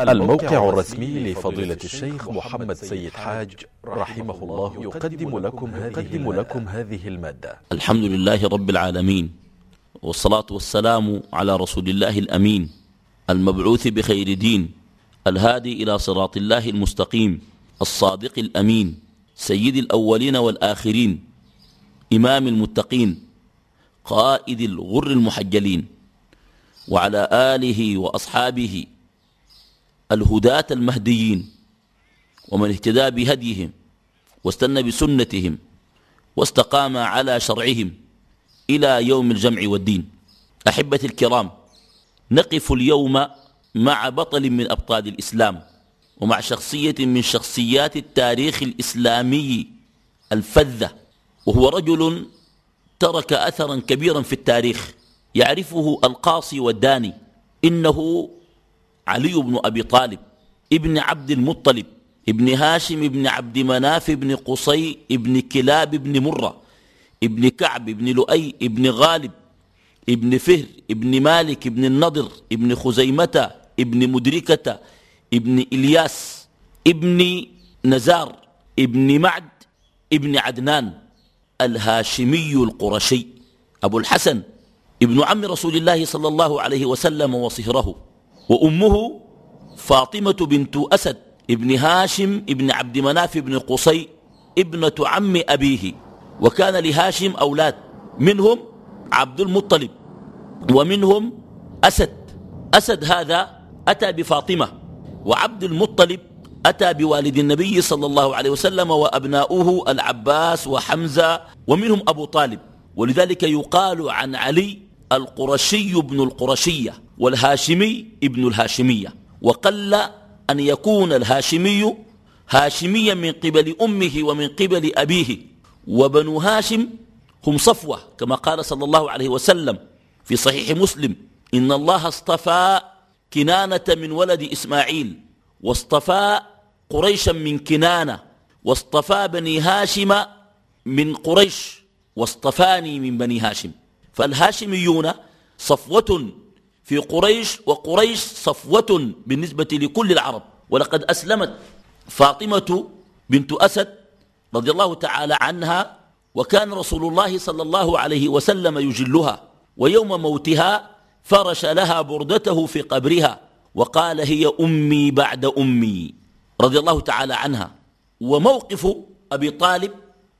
الموقع الرسمي لفضيلة الشيخ محمد سيد حاج رحمه الله يقدم لكم هذه, لكم هذه المادة. الحمد لله رب العالمين والصلاة والسلام على رسول الله الأمين المبعوث بخير دين الهادي إلى صراط الله المستقيم الصادق الأمين سيد الأولين والآخرين إمام المتقين قائد الغر المحجلين وعلى آله وأصحابه الهداة المهديين ومن اهتدى بهديهم واستنى بسنتهم واستقام على شرعهم إلى يوم الجمع والدين. أحبتي الكرام نقف اليوم مع بطل من أبطال الإسلام ومع شخصية من شخصيات التاريخ الإسلامي الفذة وهو رجل ترك أثرا كبيرا في التاريخ يعرفه القاصي والداني إنه علي بن أبي طالب ابن عبد المطلب ابن هاشم ابن عبد مناف ابن قصي ابن كلاب ابن مرة ابن كعب ابن لؤي ابن غالب ابن فهر ابن مالك ابن النضر ابن خزيمة ابن مدركة ابن إلياس ابن نزار ابن معد ابن عدنان الهاشمي القرشي أبو الحسن ابن عم رسول الله صلى الله عليه وسلم وصهره. وأمه فاطمة بنت أسد ابن هاشم ابن عبد مناف بن قصي ابنة عم أبيه وكان لهاشم أولاد منهم عبد المطلب ومنهم أسد. أسد هذا أتى بفاطمة وعبد المطلب أتى بوالد النبي صلى الله عليه وسلم وأبناؤه العباس وحمزة ومنهم أبو طالب. ولذلك يقال عن علي القرشي بن القرشية. والهاشمي ابن الهاشمية. وقل أن يكون الهاشمي هاشميا من قبل أمه ومن قبل أبيه. وبنو هاشم هم صفوة كما قال صلى الله عليه وسلم في صحيح مسلم. إن الله اصطفى كنانة من ولد إسماعيل واصطفى قريشا من كنانة واصطفى بني هاشم من قريش واصطفاني من بني هاشم. فالهاشميون صفوة في قريش وقريش صفوة بالنسبة لكل العرب. ولقد أسلمت فاطمة بنت أسد رضي الله تعالى عنها وكان رسول الله صلى الله عليه وسلم يجلها ويوم موتها فرش لها بردته في قبرها وقال هي أمي بعد أمي رضي الله تعالى عنها. وموقف أبي طالب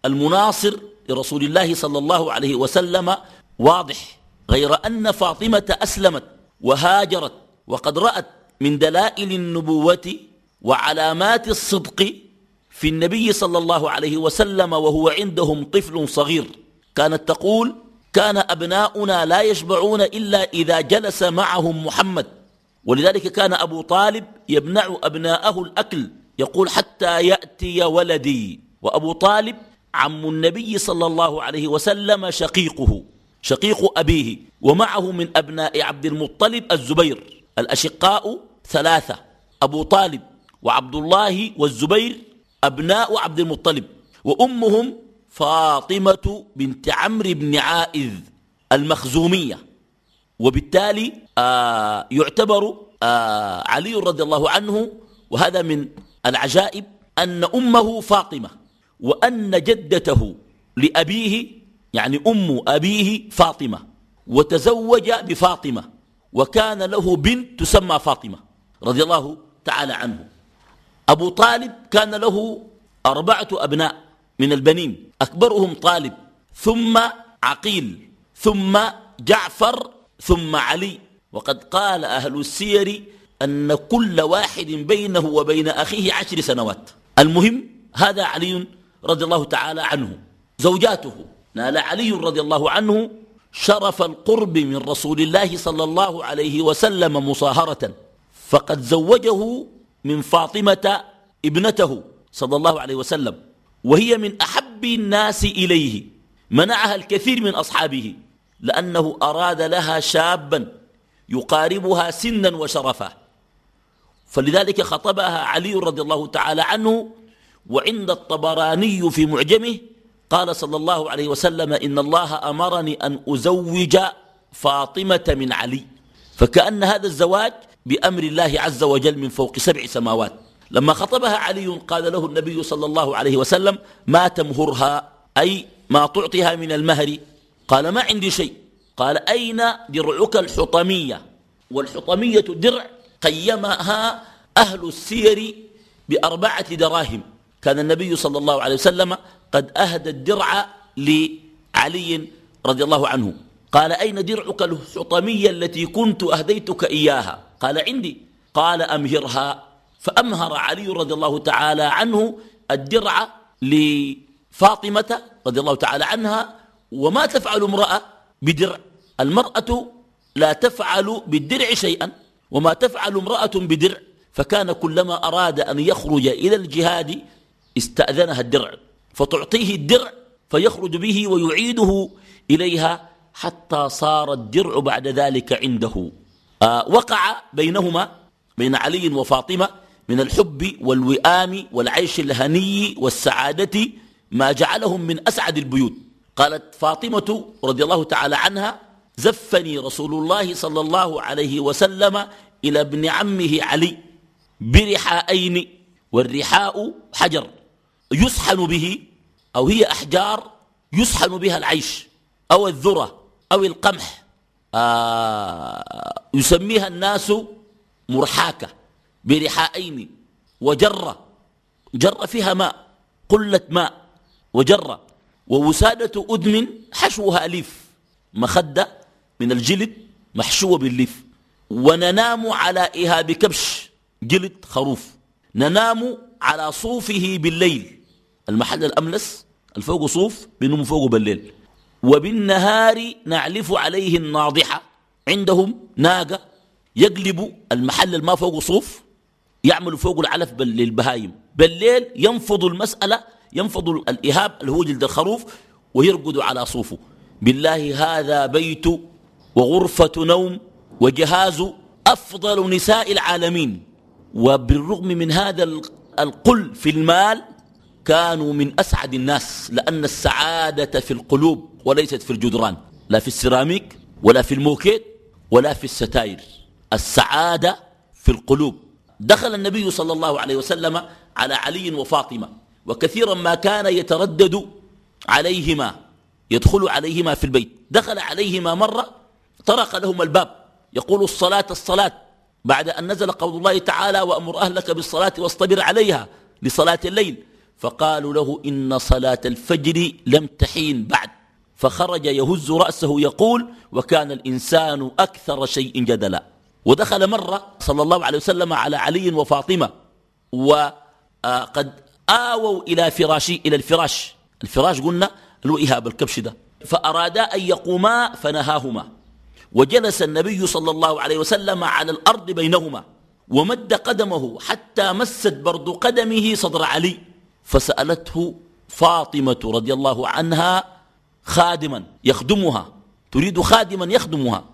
المناصر لرسول الله صلى الله عليه وسلم واضح. غير أن فاطمة أسلمت وهاجرت وقد رأت من دلائل النبوة وعلامات الصدق في النبي صلى الله عليه وسلم وهو عندهم طفل صغير. كانت تقول كان أبناؤنا لا يشبعون إلا إذا جلس معهم محمد ولذلك كان أبو طالب يمنع أبناءه الأكل يقول حتى يأتي ولدي وأبو طالب عم النبي صلى الله عليه وسلم شقيقه. شقيق أبيه ومعه من أبناء عبد المطلب الزبير الأشقاء ثلاثة أبو طالب وعبد الله والزبير أبناء عبد المطلب وأمهم فاطمة بنت عمرو بن عائذ المخزومية وبالتالي آه يعتبر آه علي رضي الله عنه وهذا من العجائب أن أمه فاطمة وأن جدته لأبيه يعني أم أبيه فاطمة وتزوج بفاطمة وكان له بنت تسمى فاطمة رضي الله تعالى عنه. أبو طالب كان له أربعة أبناء من البنين أكبرهم طالب ثم عقيل ثم جعفر ثم علي. وقد قال أهل السير أن كل واحد بينه وبين أخيه عشر سنوات. المهم هذا علي رضي الله تعالى عنه زوجاته. نال علي رضي الله عنه شرف القرب من رسول الله صلى الله عليه وسلم مصاهرة فقد زوجه من فاطمة ابنته صلى الله عليه وسلم وهي من أحب الناس إليه منعها الكثير من أصحابه لأنه أراد لها شابا يقاربها سنا وشرفا. فلذلك خطبها علي رضي الله تعالى عنه وعند الطبراني في معجمه قال صلى الله عليه وسلم إن الله أمرني أن أزوج فاطمة من علي. فكأن هذا الزواج بأمر الله عز وجل من فوق سبع سماوات. لما خطبها علي قال له النبي صلى الله عليه وسلم ما تمهرها؟ أي ما تعطيها من المهر؟ قال ما عندي شيء. قال أين درعك الحطمية؟ والحطمية درع قيمها أهل السير بأربعة دراهم. كان النبي صلى الله عليه وسلم قد أهدى الدرع لعلي رضي الله عنه. قال أين درعك الحطمية التي كنت أهديتك إياها؟ قال عندي. قال أمهرها. فأمهر علي رضي الله تعالى عنه الدرع لفاطمة رضي الله تعالى عنها. وما تفعل امرأة بدرع؟ المرأة لا تفعل بالدرع شيئا وما تفعل امرأة بدرع؟ فكان كلما أراد أن يخرج إلى الجهاد استأذنها الدرع. فتعطيه الدرع فيخرج به ويعيده إليها حتى صار الدرع بعد ذلك عنده. آه وقع بينهما بين علي وفاطمة من الحب والوئام والعيش الهني والسعادة ما جعلهم من أسعد البيوت. قالت فاطمة رضي الله تعالى عنها زفني رسول الله صلى الله عليه وسلم إلى ابن عمه علي برحاءين والرحاء حجر. يسحن به أو هي أحجار يسحن بها العيش أو الذرة أو القمح. آه يسميها الناس مرحاكة برحاءين وجرة. جرة فيها ماء قلة ماء وجرة. ووسادة أدم حشوها ليف مخدة من الجلد محشوة بالليف. وننام على إهاب كبش جلد خروف. ننام على صوفه بالليل. المحل الأملس الفوق صوف بنوم فوقه بالليل. وبالنهار نعلف عليه الناضحة. عندهم ناقة يقلب المحل الما فوق صوف يعملوا فوق العلف للبهايم بالليل ينفض المسألة ينفض الإهاب اللي هو جلد الخروف ويرقد على صوفه. بالله هذا بيت وغرفة نوم وجهاز أفضل نساء العالمين. وبالرغم من هذا القل في المال كانوا من أسعد الناس لأن السعادة في القلوب وليست في الجدران لا في السيراميك ولا في الموكيت ولا في الستاير. السعادة في القلوب. دخل النبي صلى الله عليه وسلم على علي وفاطمة وكثيرا ما كان يتردد عليهما يدخل عليهما في البيت. دخل عليهما مرة طرق لهم الباب يقول الصلاة الصلاة بعد أن نزل قول الله تعالى وأمر أهلك بالصلاة واصطبر عليها لصلاة الليل فقالوا له إن صلاة الفجر لم تحين بعد. فخرج يهز رأسه يقول وكان الإنسان أكثر شيء جدلا. ودخل مرة صلى الله عليه وسلم على علي وفاطمة وقد آووا إلى فراشي إلى الفراش. الفراش قلنا له إهاب الكبش ده. فأرادا أن يقوما فنهاهما. وجلس النبي صلى الله عليه وسلم على الأرض بينهما. ومد قدمه حتى مست برد قدمه صدر علي. فسألته فاطمة رضي الله عنها خادما يخدمها تريد خادما يخدمها.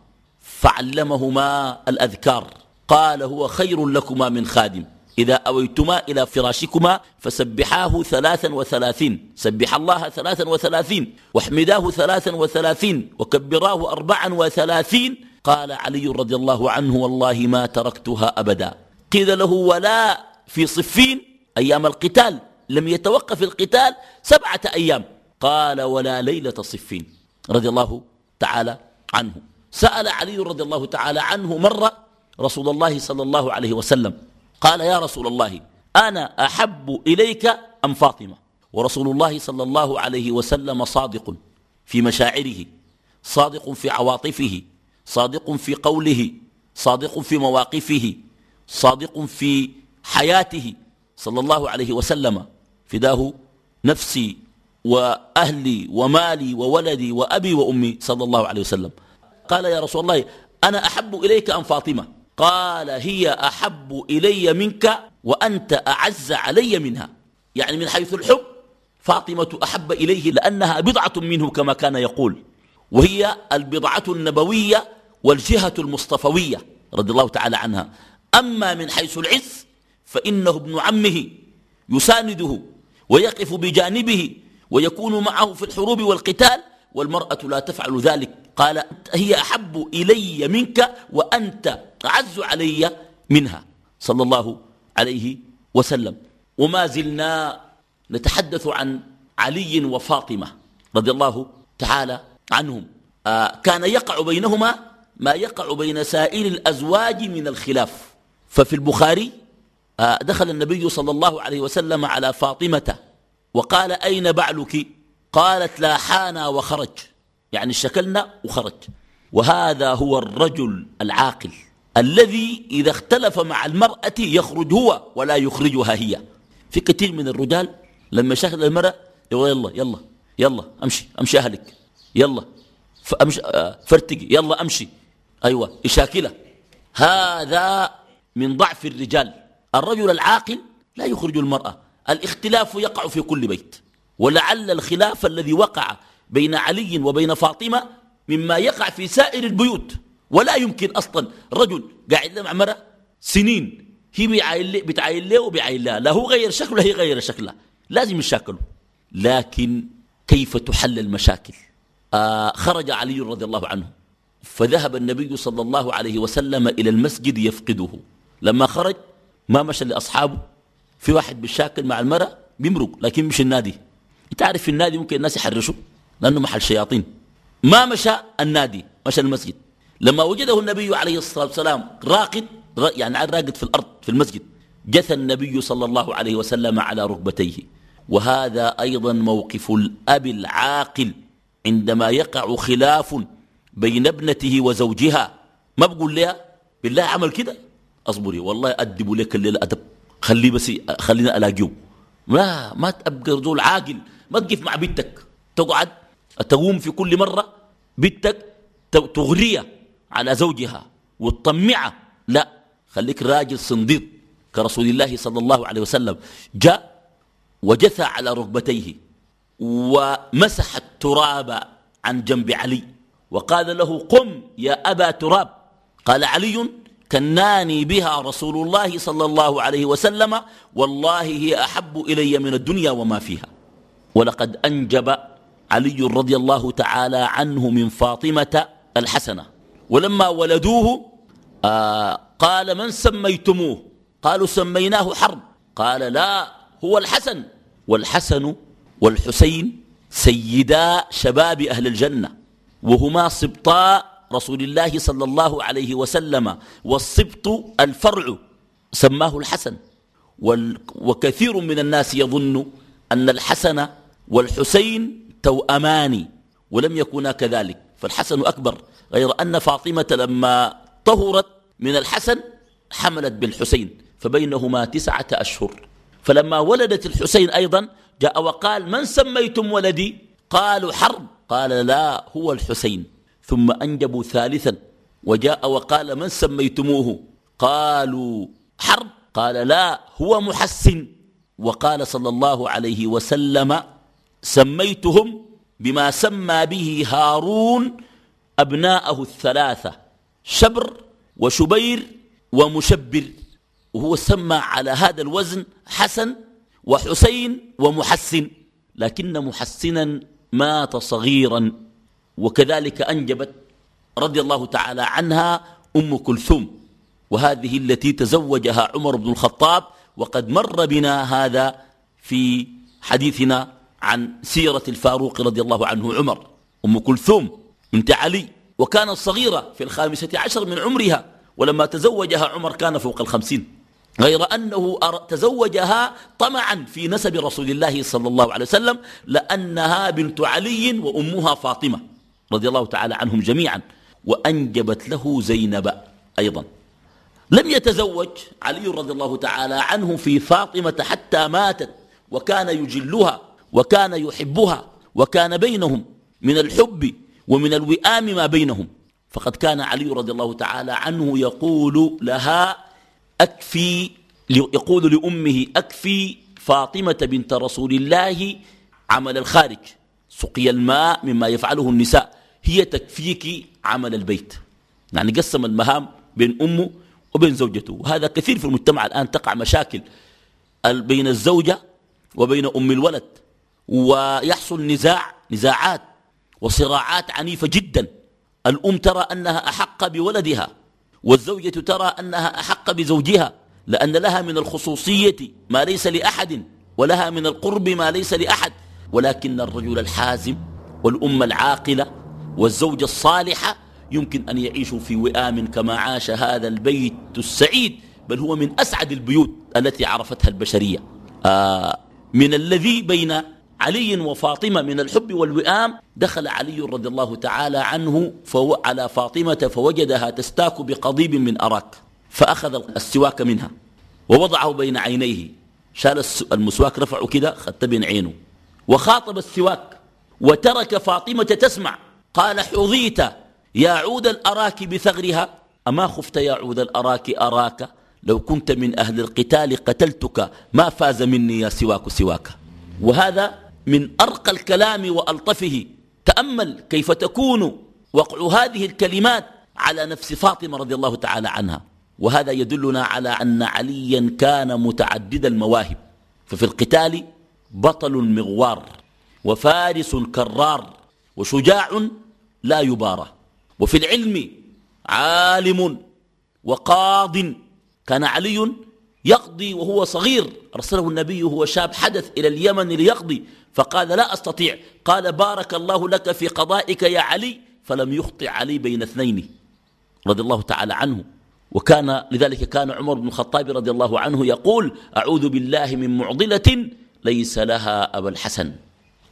فعلمهما الأذكار قال هو خير لكما من خادم. إذا أويتما إلى فراشكما فسبحاه ثلاثا وثلاثين سبح الله ثلاثا وثلاثين واحمداه ثلاثا وثلاثين وكبراه أربعا وثلاثين. قال علي رضي الله عنه والله ما تركتها أبدا. قيل له ولا في صفين أيام القتال. لم يتوقف القتال سبعة أيام. قال ولا ليلة صفين رضي الله تعالى عنه. سأل علي رضي الله تعالى عنه مرة رسول الله صلى الله عليه وسلم. قال يا رسول الله أنا أحب إليك أم فاطمة؟ ورسول الله صلى الله عليه وسلم صادق في مشاعره صادق في عواطفه صادق في قوله صادق في مواقفه صادق في حياته صلى الله عليه وسلم. فداه نفسي وأهلي ومالي وولدي وأبي وأمي صلى الله عليه وسلم. قال يا رسول الله أنا أحب إليك أم فاطمة؟ قال هي أحب إلي منك وأنت أعز علي منها. يعني من حيث الحب فاطمة أحب إليه لأنها بضعة منه كما كان يقول. وهي البضعة النبوية والجهة المصطفوية رضي الله تعالى عنها. أما من حيث العز فإنه ابن عمه يسانده ويقف بجانبه ويكون معه في الحروب والقتال والمرأة لا تفعل ذلك. قال هي أحب إلي منك وأنت أعز علي منها. صلى الله عليه وسلم. وما زلنا نتحدث عن علي وفاطمة رضي الله تعالى عنهم. آه كان يقع بينهما ما يقع بين سائر الأزواج من الخلاف. ففي البخاري دخل النبي صلى الله عليه وسلم على فاطمة وقال أين بعلك؟ قالت لا حانا وخرج. يعني شكلنا وخرج. وهذا هو الرجل العاقل الذي إذا اختلف مع المرأة يخرج هو ولا يخرجها هي. في كثير من الرجال لما شكل المرأة يقول يلا يلا يلا أمشي أمشي أهلك. يلا آه، فرتقي. يلا أمشي. أيوة يشاكله هذا من ضعف الرجال. الرجل العاقل لا يخرج المرأة. الاختلاف يقع في كل بيت. ولعل الخلاف الذي وقع بين علي وبين فاطمة مما يقع في سائر البيوت. ولا يمكن أصلا رجل قاعد مع مرأة سنين هي بتعاين له وبيعاين لها لا هو غير شكله هي غير شكلها لازم يشاكلوا. لكن كيف تحل المشاكل؟ آه خرج علي رضي الله عنه. فذهب النبي صلى الله عليه وسلم إلى المسجد يفقده. لما خرج ما مشى لأصحابه. في واحد بالشاكل مع المرأة بيمرق لكن مش النادي. انت عارف في النادي ممكن الناس يحرشوا؟ لأنه محل شياطين. ما مشى النادي مشى المسجد. لما وجده النبي عليه الصلاة والسلام راقد يعني راقد في الأرض في المسجد جثى النبي صلى الله عليه وسلم على ركبتيه. وهذا أيضا موقف الأب العاقل عندما يقع خلاف بين ابنته وزوجها. ما بقول لها؟ بالله عمل كده. أصبري. والله أدب لك الليلة أدب. خليه بس خلينا ألاقيه لا ما تبقى رجل عاقل. ما تقف مع بنتك. تقعد. تقوم في كل مرة بنتك تغريها على زوجها وتطمعها لا. خليك راجل صنديد كرسول الله صلى الله عليه وسلم. جاء وجثى على ركبتيه ومسح التراب عن جنب علي. وقال له قم يا أبا تراب. قال علي كناني بها رسول الله صلى الله عليه وسلم والله هي أحب إلي من الدنيا وما فيها. ولقد أنجب علي رضي الله تعالى عنه من فاطمة الحسنة. ولما ولدوه آه قال من سميتموه؟ قالوا سميناه حرب. قال لا هو الحسن. والحسن والحسين سيدا شباب أهل الجنة وهما سبطاء رسول الله صلى الله عليه وسلم والسبط الفرع سماه الحسن. وكثير من الناس يظن أن الحسن والحسين توأمان ولم يكونا كذلك. فالحسن أكبر غير أن فاطمة لما طهرت من الحسن حملت بالحسين فبينهما تسعة أشهر. فلما ولدت الحسين أيضا جاء وقال من سميتم ولدي؟ قالوا حرب. قال لا هو الحسين. ثم أنجبوا ثالثا وجاء وقال من سميتموه؟ قالوا حرب. قال لا هو محسن. وقال صلى الله عليه وسلم سميتهم بما سمى به هارون أبناءه الثلاثة شبر وشبير ومشبر. وهو سمى على هذا الوزن حسن وحسين ومحسن لكن محسنا مات صغيرا. وكذلك أنجبت رضي الله تعالى عنها أم كلثوم وهذه التي تزوجها عمر بن الخطاب وقد مر بنا هذا في حديثنا عن سيرة الفاروق رضي الله عنه عمر. أم كلثوم بنت علي وكانت صغيرة في الخامسة عشر من عمرها ولما تزوجها عمر كان فوق الخمسين. غير أنه تزوجها طمعا في نسب رسول الله صلى الله عليه وسلم لأنها بنت علي وأمها فاطمة. رضي الله تعالى عنهم جميعا وأنجبت له زينب أيضا. لم يتزوج علي رضي الله تعالى عنه في فاطمة حتى ماتت وكان يجلها وكان يحبها وكان بينهم من الحب ومن الوئام ما بينهم. فقد كان علي رضي الله تعالى عنه يقول لها أكفي يقول لأمه أكفي فاطمة بنت رسول الله عمل الخارج. سقي الماء مما يفعله النساء. هي تكفيك عمل البيت. يعني قسم المهام بين أمه وبين زوجته. وهذا كثير في المجتمع الآن تقع مشاكل بين الزوجة وبين أم الولد. ويحصل نزاع نزاعات وصراعات عنيفة جدا. الأم ترى أنها أحق بولدها والزوجة ترى أنها أحق بزوجها لأن لها من الخصوصية ما ليس لأحد ولها من القرب ما ليس لأحد. ولكن الرجل الحازم والأم العاقلة والزوجة الصالحة يمكن أن يعيشوا في وئام كما عاش هذا البيت السعيد بل هو من أسعد البيوت التي عرفتها البشرية. آه من الذي بين علي وفاطمة من الحب والوئام دخل علي رضي الله تعالى عنه على فاطمة فوجدها تستاك بقضيب من أراك فأخذ السواك منها ووضعه بين عينيه. شال المسواك رفعه كده خدت بين عينه وخاطب السواك وترك فاطمة تسمع. قال حظيت يا عود الأراك بثغرها. أما خفت يا عود الأراك أراك؟ لو كنت من أهل القتال قتلتك. ما فاز مني يا سواك سواك. وهذا من أرقى الكلام وألطفه. تأمل كيف تكون وقع هذه الكلمات على نفس فاطمة رضي الله تعالى عنها. وهذا يدلنا على أن عليا كان متعدد المواهب. ففي القتال بطل مغوار وفارس كرار وشجاع لا يبارى. وفي العلم عالم وقاض. كان علي يقضي وهو صغير. أرسله النبي وهو شاب حدث إلى اليمن ليقضي. فقال لا أستطيع. قال بارك الله لك في قضائك يا علي. فلم يخطئ علي بين اثنين رضي الله تعالى عنه. وكان لذلك كان عمر بن الخطاب رضي الله عنه يقول أعوذ بالله من معضلة ليس لها أبا الحسن.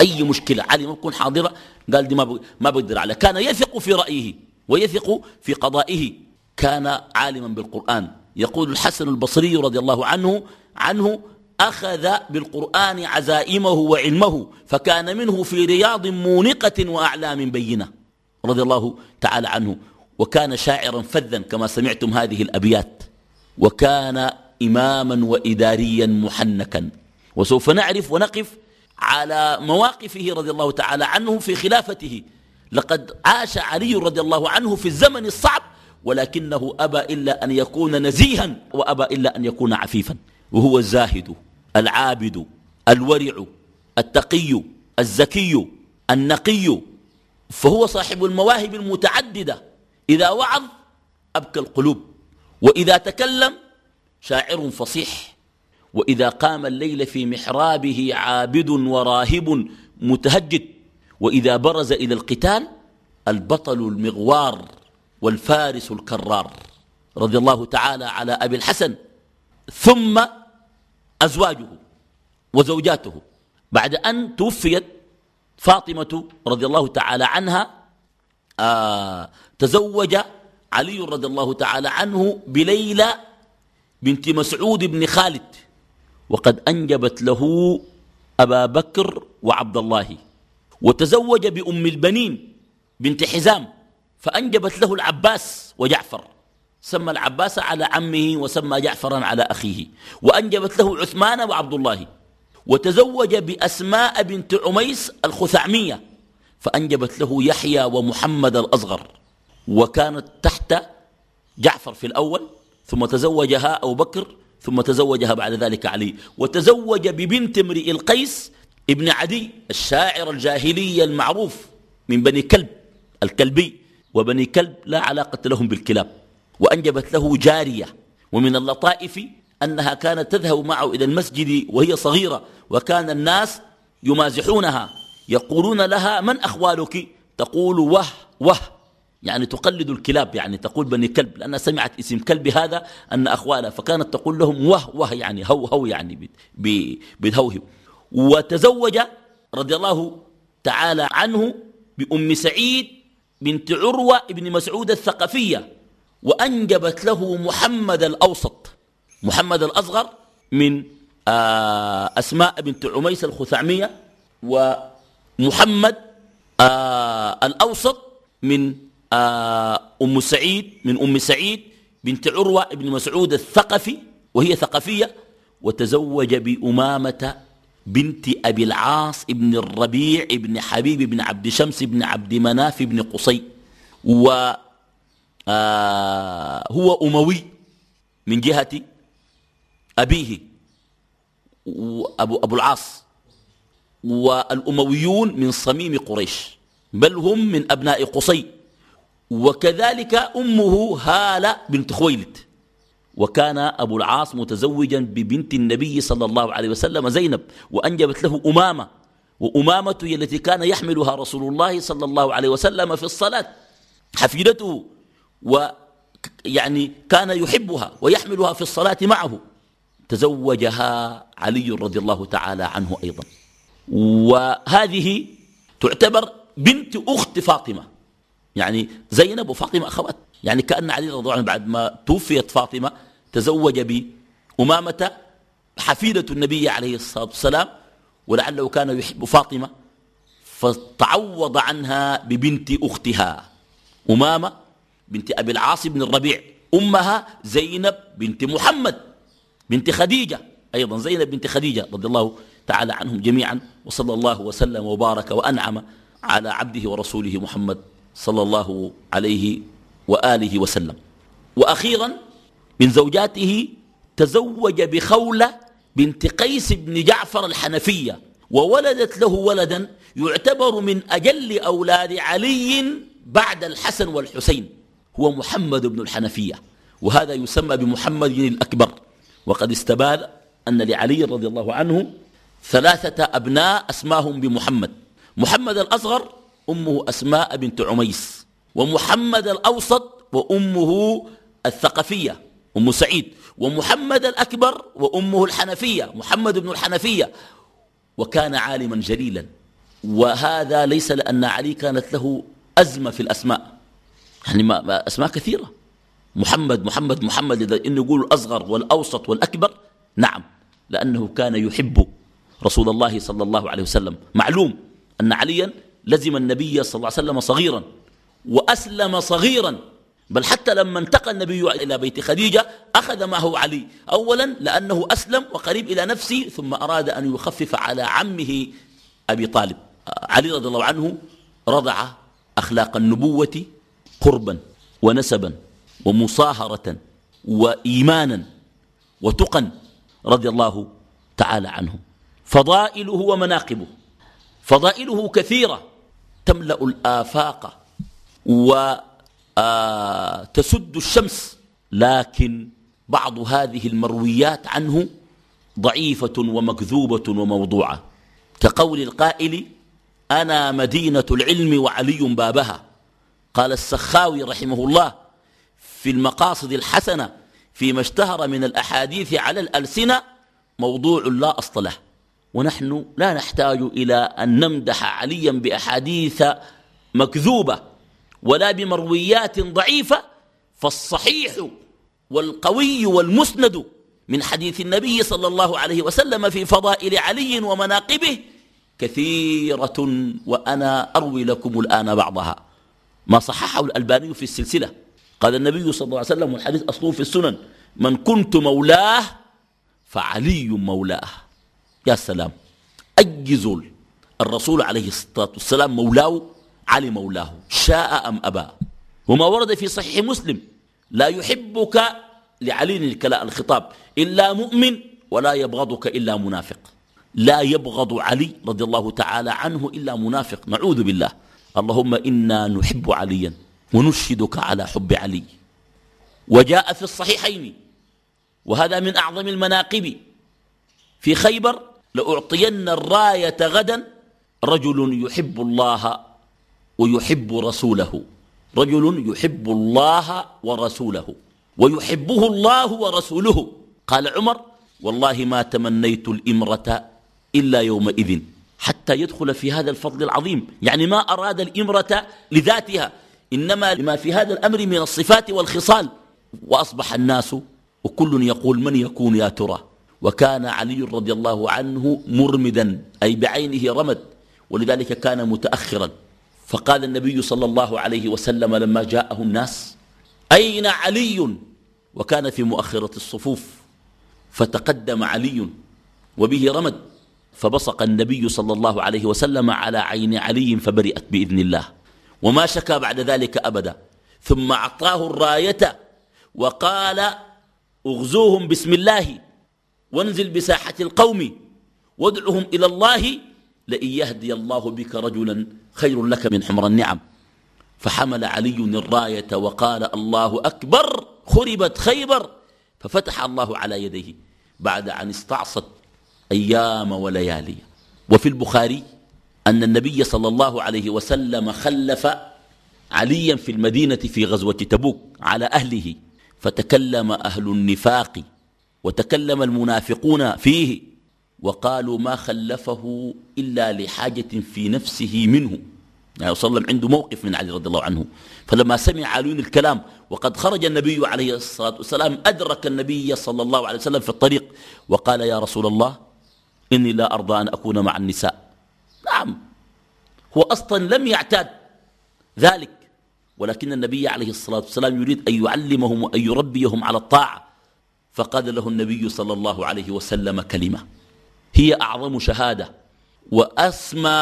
أي مشكلة. علي ما تكون حاضرة قال دي ما بقدر على كان يثق في رأيه ويثق في قضائه. كان عالما بالقرآن. يقول الحسن البصري رضي الله عنه عنه أخذ بالقرآن عزائمه وعلمه فكان منه في رياض مونقة وأعلام بينة رضي الله تعالى عنه. وكان شاعرا فذا كما سمعتم هذه الأبيات. وكان إماما وإداريا محنكا. وسوف نعرف ونقف على مواقفه رضي الله تعالى عنه في خلافته. لقد عاش علي رضي الله عنه في الزمن الصعب ولكنه أبى إلا أن يكون نزيها وأبى إلا أن يكون عفيفا. وهو الزاهد العابد الورع التقي الزكي النقي. فهو صاحب المواهب المتعددة. إذا وعظ أبكى القلوب. وإذا تكلم شاعر فصيح. وإذا قام الليل في محرابه عابد وراهب متهجد وإذا برز إلى القتال البطل المغوار والفارس الكرار. رضي الله تعالى على أبي الحسن. ثم أزواجه وزوجاته. بعد أن توفيت فاطمة رضي الله تعالى عنها آه تزوج علي رضي الله تعالى عنه بليلى بنت مسعود بن خالد. وقد أنجبت له أبا بكر وعبد الله وتزوج بأم البنين بنت حزام فأنجبت له العباس وجعفر سمى العباس على عمه وسمى جعفرا على أخيه وأنجبت له عثمان وعبد الله وتزوج بأسماء بنت عميس الخثعمية فأنجبت له يحيى ومحمد الأصغر وكانت تحت جعفر في الأول ثم تزوجها أبو بكر ثم تزوجها بعد ذلك علي. وتزوج ببنت امرئ القيس ابن عدي الشاعر الجاهلي المعروف من بني كلب الكلبي. وبني كلب لا علاقة لهم بالكلاب. وأنجبت له جارية. ومن اللطائف أنها كانت تذهب معه إلى المسجد وهي صغيرة. وكان الناس يمازحونها. يقولون لها من أخوالك؟ تقول وه وه. يعني تقلد الكلاب يعني تقول بني كلب لأنها سمعت اسم كلب هذا أن أخوالها فكانت تقول لهم وه وه يعني هو هو يعني بتهوهب وتزوج رضي الله تعالى عنه بأم سعيد بنت عروة بن مسعود الثقفية وأنجبت له محمد الأوسط محمد الأصغر من آه، أسماء بنت عميس الخثعمية ومحمد آه، الأوسط من أم سعيد من أم سعيد بنت عروة بن مسعود الثقفي وهي ثقفية وتزوج بأمامة بنت أبي العاص ابن الربيع ابن حبيب بن عبد شمس بن عبد مناف بن قصي. و آه هو أموي من جهة أبيه أبو العاص. والأمويون من صميم قريش بل هم من أبناء قصي. وكذلك أمه هالة بنت خويلد. وكان أبو العاص متزوجا ببنت النبي صلى الله عليه وسلم زينب وأنجبت له أمامة. وأمامة التي كان يحملها رسول الله صلى الله عليه وسلم في الصلاة. حفيدته ويعني كان يحبها ويحملها في الصلاة معه. تزوجها علي رضي الله تعالى عنه أيضا. وهذه تعتبر بنت أخت فاطمة. يعني زينب وفاطمة أخوات. يعني كأن علي رضي الله عنه بعد ما توفيت فاطمة تزوج بأمامة حفيدة النبي عليه الصلاة والسلام ولعله كان يحب فاطمة فتعوض عنها ببنت أختها أمامة بنت أبي العاص بن الربيع أمها زينب بنت محمد بنت خديجة أيضا زينب بنت خديجة رضي الله تعالى عنهم جميعا وصلى الله وسلم وبارك وأنعم على عبده ورسوله محمد صلى الله عليه وآله وسلم. وأخيرا من زوجاته تزوج بخولة بنت قيس بن جعفر الحنفية وولدت له ولدا يعتبر من أجل أولاد علي بعد الحسن والحسين. هو محمد بن الحنفية وهذا يسمى بمحمد الأكبر. وقد استبان أن لعلي رضي الله عنه ثلاثة أبناء أسماهم بمحمد. محمد الأصغر أمه أسماء بنت عميس ومحمد الأوسط وأمه الثقفية أم سعيد ومحمد الأكبر وأمه الحنفية محمد بن الحنفية. وكان عالما جليلا. وهذا ليس لأن علي كانت له أزمة في الأسماء. يعني ما أسماء كثيرة. محمد محمد محمد إذا إنه يقول الأصغر والأوسط والأكبر نعم. لأنه كان يحب رسول الله صلى الله عليه وسلم. معلوم أن عليا لزم النبي صلى الله عليه وسلم صغيرا وأسلم صغيرا. بل حتى لما انتقل النبي إلى بيت خديجة أخذ معه علي. أولا لأنه أسلم وقريب إلى نفسه ثم أراد أن يخفف على عمه أبي طالب. علي رضي الله عنه رضع أخلاق النبوة قربا ونسبا ومصاهرة وإيمانا وتقا رضي الله تعالى عنه. فضائله ومناقبه. فضائله كثيرة. تملأ الآفاق وتسد الشمس لكن بعض هذه المرويات عنه ضعيفة ومكذوبة وموضوعة. كقول القائل أنا مدينة العلم وعلي بابها. قال السخاوي رحمه الله في المقاصد الحسنة فيما اشتهر من الأحاديث على الألسنة موضوع لا أصل له. ونحن لا نحتاج إلى أن نمدح عليا بأحاديث مكذوبة ولا بمرويات ضعيفة فالصحيح والقوي والمسند من حديث النبي صلى الله عليه وسلم في فضائل علي ومناقبه كثيرة وأنا أروي لكم الآن بعضها. ما صححه الألباني في السلسلة. قال النبي صلى الله عليه وسلم والحديث أصله في السنن من كنت مولاه فعلي مولاه. يا سلام. أي زول الرسول عليه الصلاة والسلام مولاه علي مولاه شاء أم أبى. وما ورد في صحيح مسلم لا يحبك لعلي الخطاب إلا مؤمن ولا يبغضك إلا منافق. لا يبغض علي رضي الله تعالى عنه إلا منافق. نعوذ بالله. اللهم إنا نحب عليا ونشهدك على حب علي. وجاء في الصحيحين وهذا من أعظم المناقب في خيبر لأعطين الراية غدا رجل يحب الله ويحب رسوله. رجل يحب الله ورسوله ويحبه الله ورسوله. قال عمر والله ما تمنيت الإمرة إلا يومئذ حتى يدخل في هذا الفضل العظيم. يعني ما أراد الإمرة لذاتها إنما لما في هذا الأمر من الصفات والخصال. وأصبح الناس وكل يقول من يكون يا ترى؟ وكان علي رضي الله عنه مرمدا أي بعينه رمد ولذلك كان متأخرا. فقال النبي صلى الله عليه وسلم لما جاءه الناس أين علي؟ وكان في مؤخرة الصفوف. فتقدم علي وبه رمد فبصق النبي صلى الله عليه وسلم على عين علي فبرئت بإذن الله. وما شكى بعد ذلك أبدا. ثم أعطاه الراية وقال أغزوهم بسم الله. وانزل بساحة القوم وادعهم إلى الله لئن يهدي الله بك رجلا خير لك من حمر النعم. فحمل علي الراية وقال الله أكبر خربت خيبر ففتح الله على يديه. بعد أن استعصت أيام وليالي. وفي البخاري أن النبي صلى الله عليه وسلم خلف عليا في المدينة في غزوة تبوك على أهله فتكلم أهل النفاق وتكلم المنافقون فيه وقالوا ما خلفه إلا لحاجة في نفسه منه. يعني صلى الله عليه وسلم عنده موقف من علي رضي الله عنه. فلما سمع علي الكلام وقد خرج النبي عليه الصلاة والسلام أدرك النبي صلى الله عليه وسلم في الطريق وقال يا رسول الله إني لا أرضى أن أكون مع النساء. نعم. هو أصلا لم يعتاد ذلك ولكن النبي عليه الصلاة والسلام يريد أن يعلمهم وأن يربيهم على الطاعة. فقال له النبي صلى الله عليه وسلم كلمة. هي أعظم شهادة وأسمى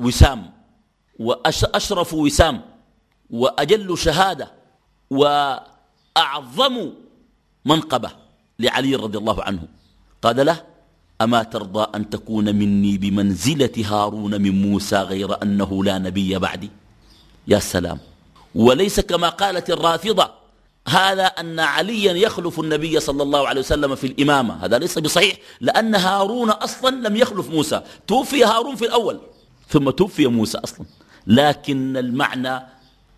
وسام وأشرف وسام وأجل شهادة وأعظم منقبة لعلي رضي الله عنه. قال له أما ترضى أن تكون مني بمنزلة هارون من موسى غير أنه لا نبي بعدي؟ يا سلام. وليس كما قالت الرافضة هذا أن عليا يخلف النبي صلى الله عليه وسلم في الإمامة. هذا ليس بصحيح. لأن هارون أصلا لم يخلف موسى. توفي هارون في الأول ثم توفي موسى أصلا. لكن المعنى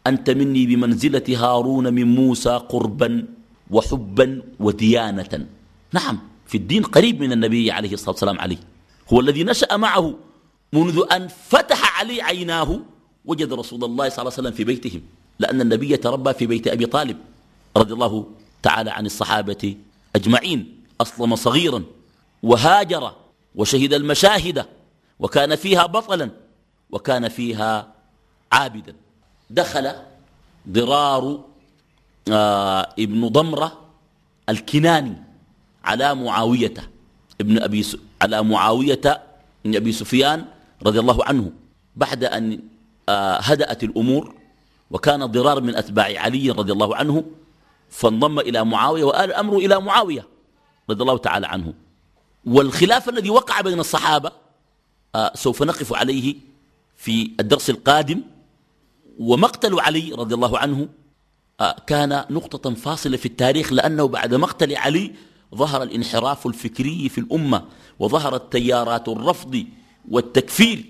أنت مني بمنزلة هارون من موسى قربا وحبا وديانة. نعم في الدين قريب من النبي عليه الصلاة والسلام عليه هو الذي نشأ معه منذ أن فتح علي عيناه. وجد رسول الله صلى الله عليه وسلم في بيتهم. لأن النبي تربى في بيت أبي طالب. رضي الله تعالى عن الصحابة أجمعين أصلم صغيرا وهاجر وشهد المشاهد وكان فيها بطلا وكان فيها عابدا. دخل ضرار آه ابن ضمرة الكناني على معاوية ابن أبي س... على معاوية بن أبي سفيان رضي الله عنه بعد أن آه هدأت الأمور وكان ضرار من أتباع علي رضي الله عنه فانضم إلى معاوية وآل الأمر إلى معاوية رضي الله تعالى عنه. والخلاف الذي وقع بين الصحابة آه سوف نقف عليه في الدرس القادم. ومقتل علي رضي الله عنه آه كان نقطة فاصلة في التاريخ لأنه بعد مقتل علي ظهر الانحراف الفكري في الأمة وظهرت تيارات الرفض والتكفير.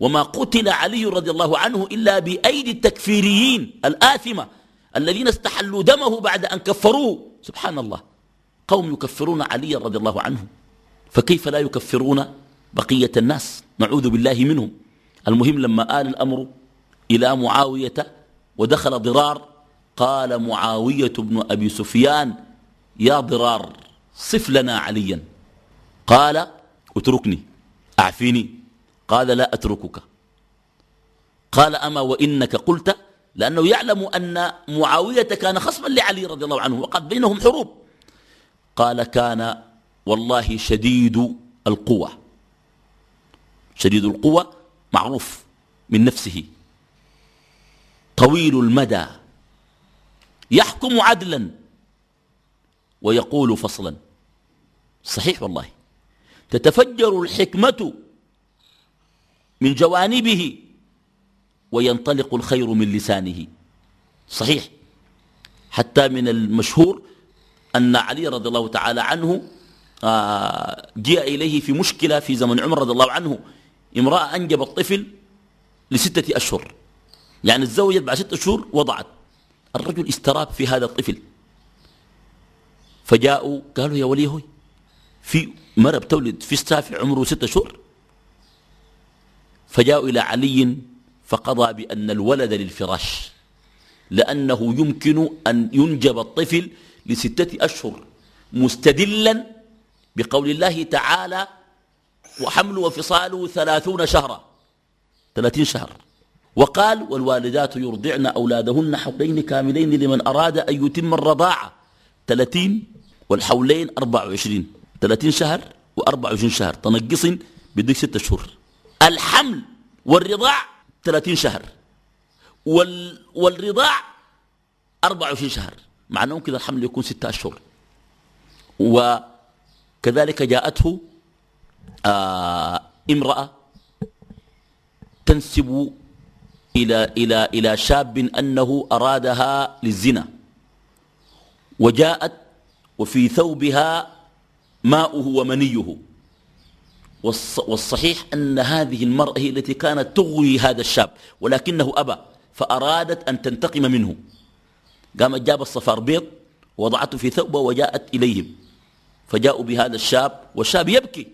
وما قتل علي رضي الله عنه إلا بأيدي التكفيريين الآثمة. الذين استحلوا دمه بعد أن كفروه سبحان الله قوم يكفرون علي رضي الله عنه فكيف لا يكفرون بقية الناس؟ نعوذ بالله منهم. المهم لما آل الأمر إلى معاوية ودخل ضرار قال معاوية بن أبي سفيان يا ضرار صف لنا عليا. قال اتركني أعفيني. قال لا أتركك. قال أما وإنك قلت لأنه يعلم أن معاوية كان خصما لعلي رضي الله عنه وقد بينهم حروب. قال كان والله شديد القوة. شديد القوة معروف من نفسه. طويل المدى. يحكم عدلا ويقول فصلا. صحيح والله. تتفجر الحكمة من جوانبه. وينطلق الخير من لسانه. صحيح. حتى من المشهور أن علي رضي الله تعالى عنه آه، جاء إليه في مشكلة في زمن عمر رضي الله عنه. امرأة أنجب الطفل لستة أشهر. يعني الزوجة بعد ستة أشهر وضعت. الرجل استراب في هذا الطفل. فجاءوا قالوا يا ولي هوي في مرة بتولد في السافع عمره ستة أشهر. فجاءوا إلى علي فقضى بأن الولد للفراش لأنه يمكن أن ينجب الطفل لستة أشهر مستدلا بقول الله تعالى وحمل وفصاله ثلاثون شهرا ثلاثين شهر. وقال والوالدات يرضعن أولادهن حولين كاملين لمن أراد أن يتم الرضاعة ثلاثين والحولين أربع وعشرين. ثلاثين شهر وأربع وعشرين شهر. تنقص بدك ستة شهور الحمل والرضاع 30 شهر. وال والرضاع 24 شهر. مع أنه ممكن الحمل يكون ستة أشهر. وكذلك جاءته آه امرأة تنسب إلى, إلى, إلى شاب أنه أرادها للزنا. وجاءت وفي ثوبها ماؤه ومنيه. والصحيح أن هذه المرأة هي التي كانت تغوي هذا الشاب ولكنه أبى فأرادت أن تنتقم منه. قامت جاب الصفار بيض وضعته في ثوبه وجاءت إليهم. فجاءوا بهذا الشاب والشاب يبكي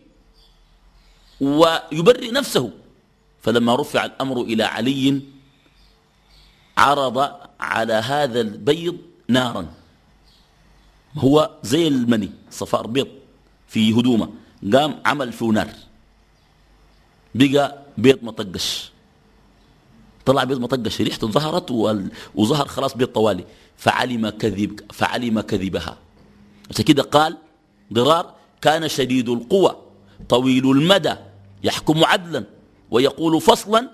ويبرئ نفسه. فلما رفع الأمر إلى علي عرض على هذا البيض نارا. هو زي المني صفار بيض في هدومه. قام عمل فيه نار. بقى بيض مطقش طلع بيض مطقش ريحته ظهرت وظهر خلاص بيض طوالي. فعلم كذب فعلم كذبها. عشان كده قال ضرار كان شديد القوى طويل المدى يحكم عدلا ويقول فصلا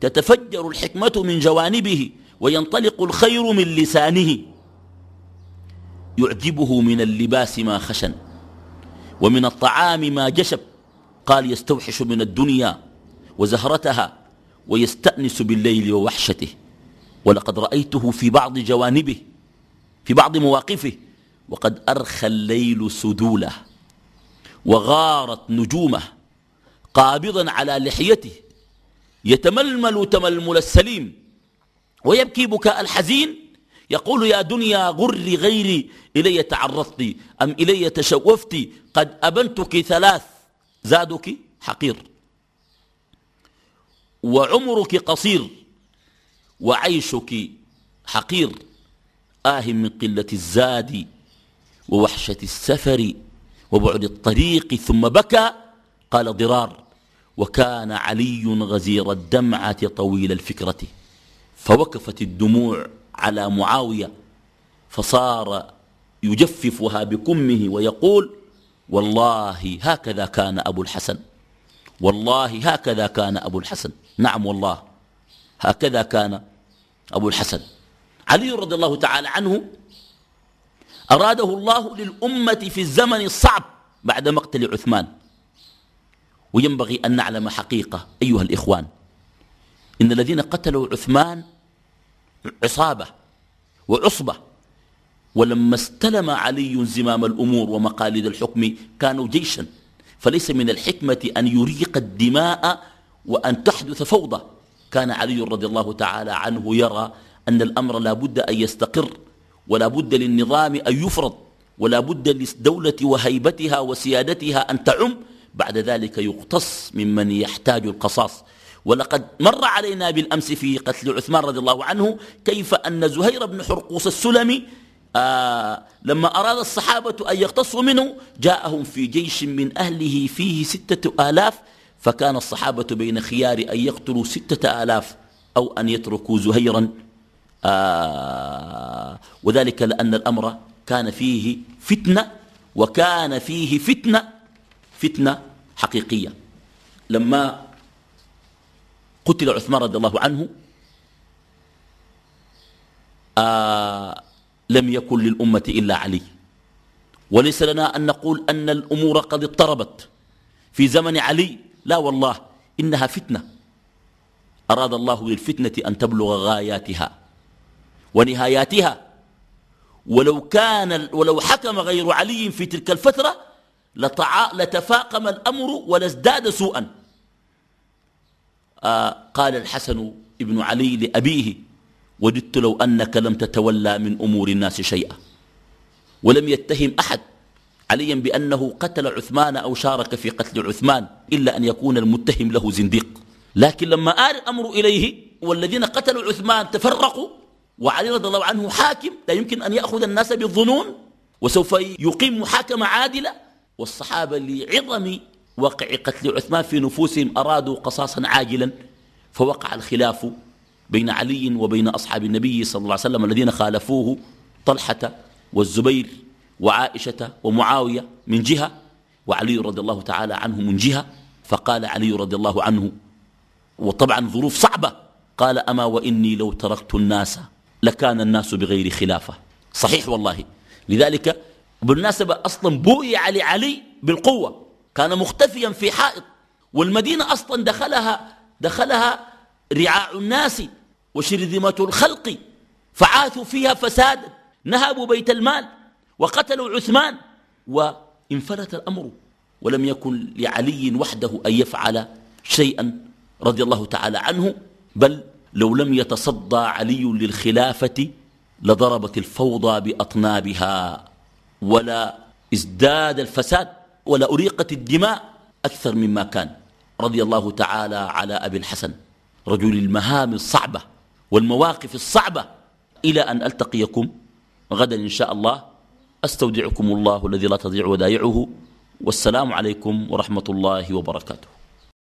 تتفجر الحكمة من جوانبه وينطلق الخير من لسانه. يعجبه من اللباس ما خشن. ومن الطعام ما جشب. قال يستوحش من الدنيا وزهرتها ويستأنس بالليل ووحشته. ولقد رأيته في بعض جوانبه في بعض مواقفه وقد أرخى الليل سدوله وغارت نجومه. قابضا على لحيته يتململ تململ السليم ويبكي بكاء الحزين يقول يا دنيا غري غيري إلي تعرضت أم إلي تشوفت قد أبنتك ثلاث زادك حقير. وعمرك قصير وعيشك حقير. آه من قلة الزاد ووحشة السفر وبعد الطريق ثم بكى قال ضرار. وكان علي غزير الدمعة طويل الفكرة فوقفت الدموع. على معاوية فصار يجففها بكمه ويقول والله هكذا كان أبو الحسن والله هكذا كان أبو الحسن. نعم والله هكذا كان أبو الحسن. علي رضي الله تعالى عنه أراده الله للأمة في الزمن الصعب بعد مقتل عثمان. وينبغي أن نعلم حقيقة أيها الإخوان إن الذين قتلوا عثمان عصابة وعصبة. ولما استلم علي زمام الأمور ومقاليد الحكم كانوا جيشا. فليس من الحكمة أن يريق الدماء وأن تحدث فوضى. كان علي رضي الله تعالى عنه يرى أن الأمر لا بد أن يستقر ولا بد للنظام أن يفرض ولا بد للدولة وهيبتها وسيادتها أن تعم. بعد ذلك يقتص ممن يحتاج القصاص. ولقد مر علينا بالأمس في قتل عثمان رضي الله عنه كيف أن زهير بن حرقوس السلمي آه لما أراد الصحابة أن يقتصوا منه جاءهم في جيش من أهله فيه ستة آلاف فكان الصحابة بين خيار أن يقتلوا ستة آلاف أو أن يتركوا زهيرا. آه وذلك لأن الأمر كان فيه فتنة وكان فيه فتنة فتنة حقيقية. لما قتل عثمان رضي الله عنه آه لم يكن للأمة إلا علي. وليس لنا أن نقول أن الأمور قد اضطربت. في زمن علي لا والله إنها فتنة. أراد الله للفتنة أن تبلغ غاياتها ونهاياتها. ولو كان ولو حكم غير علي في تلك الفترة لتفاقم الأمر ولازداد سوءا. قال الحسن ابن علي لأبيه وددت لو أنك لم تتولى من أمور الناس شيئا ولم يتهم أحد عليا بأنه قتل عثمان أو شارك في قتل عثمان إلا أن يكون المتهم له زنديق. لكن لما آل الأمر إليه والذين قتلوا عثمان تفرقوا وعلي رضي الله عنه حاكم لا يمكن أن يأخذ الناس بالظنون وسوف يقيم محاكمة عادلة والصحابة لعظم وقع قتل عثمان في نفوسهم أرادوا قصاصا عاجلا فوقع الخلاف بين علي وبين أصحاب النبي صلى الله عليه وسلم الذين خالفوه طلحة والزبير وعائشة ومعاوية من جهة وعلي رضي الله تعالى عنه من جهة فقال علي رضي الله عنه وطبعا ظروف صعبة قال أما وإني لو تركت الناس لكان الناس بغير خلافة صحيح والله. لذلك بالمناسبة أصلا بوئي علي علي بالقوة. كان مختفيا في حائط والمدينة أصلا دخلها دخلها رعاع الناس وشرذمة الخلق فعاثوا فيها فسادا نهبوا بيت المال وقتلوا عثمان وانفلت الأمر ولم يكن لعلي وحده أن يفعل شيئا رضي الله تعالى عنه بل لو لم يتصدى علي للخلافة لضربت الفوضى بأطنابها ولا ازداد الفساد. ولا أريقت الدماء أكثر مما كان. رضي الله تعالى على أبي الحسن. رجل المهام الصعبة والمواقف الصعبة. إلى أن ألتقيكم غدا إن شاء الله. أستودعكم الله الذي لا تضيع ودائعه. والسلام عليكم ورحمة الله وبركاته.